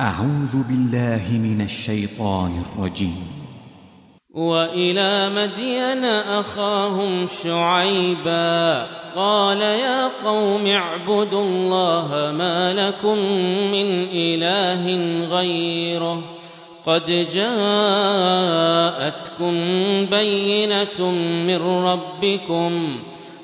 أعوذ بالله من الشيطان الرجيم. وإلى مدين أخاهم شعيبا قال يا قوم اعبدوا الله ما لكم من إله غيره قد جاءتكم بينة من ربكم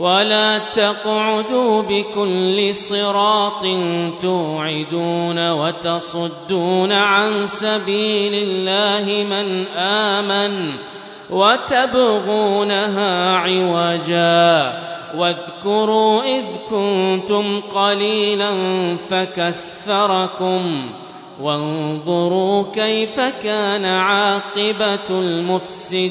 ولا تقعدوا بكل صراط توعدون وتصدون عن سبيل الله من آمن وتبغونها عوجا واذكروا إذ كنتم قليلا فكثركم وانظروا كيف كان عاقبة المفسدين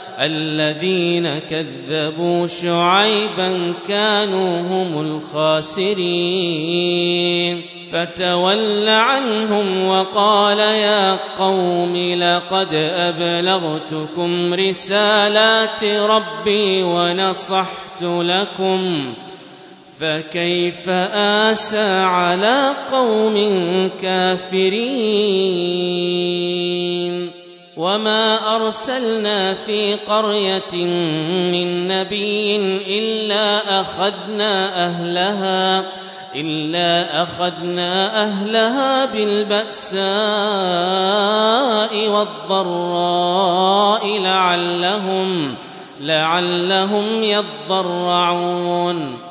الذين كذبوا شعيبا كانوا هم الخاسرين. فتول عنهم وقال يا قوم لقد أبلغتكم رسالات ربي ونصحت لكم فكيف آسى على قوم كافرين؟ وما أرسلنا في قرية من نبي إلا أخذنا أهلها إلا أخذنا أهلها بالبأساء والضراء لعلهم لعلهم يضرعون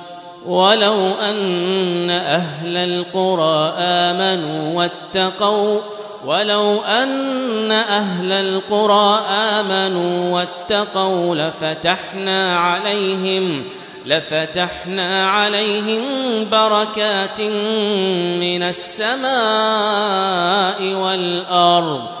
ولو أن أهل القرى آمنوا واتقوا ولو أن أهل القرى آمنوا واتقوا لفتحنا عليهم لفتحنا عليهم بركات من السماء والأرض.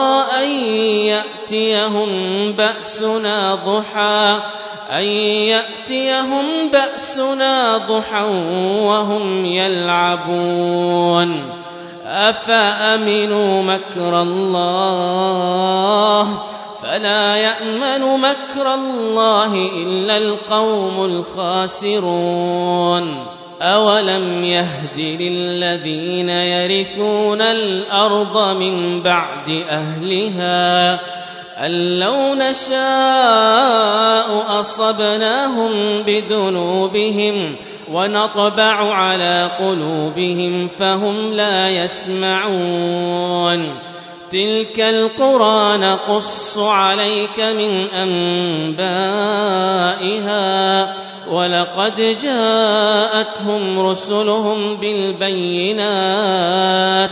يأتيهم بأسنا ضحى أن يأتيهم بأسنا ضحى وهم يلعبون. أفأمنوا مكر الله؟ فلا يأمن مكر الله إلا القوم الخاسرون. أولم يهد للذين يرثون الأرض من بعد أهلها؟ أن لو نشاء أصبناهم بذنوبهم ونطبع على قلوبهم فهم لا يسمعون. تلك القرى نقص عليك من أنبائها. ولقد جاءتهم رسلهم بالبينات.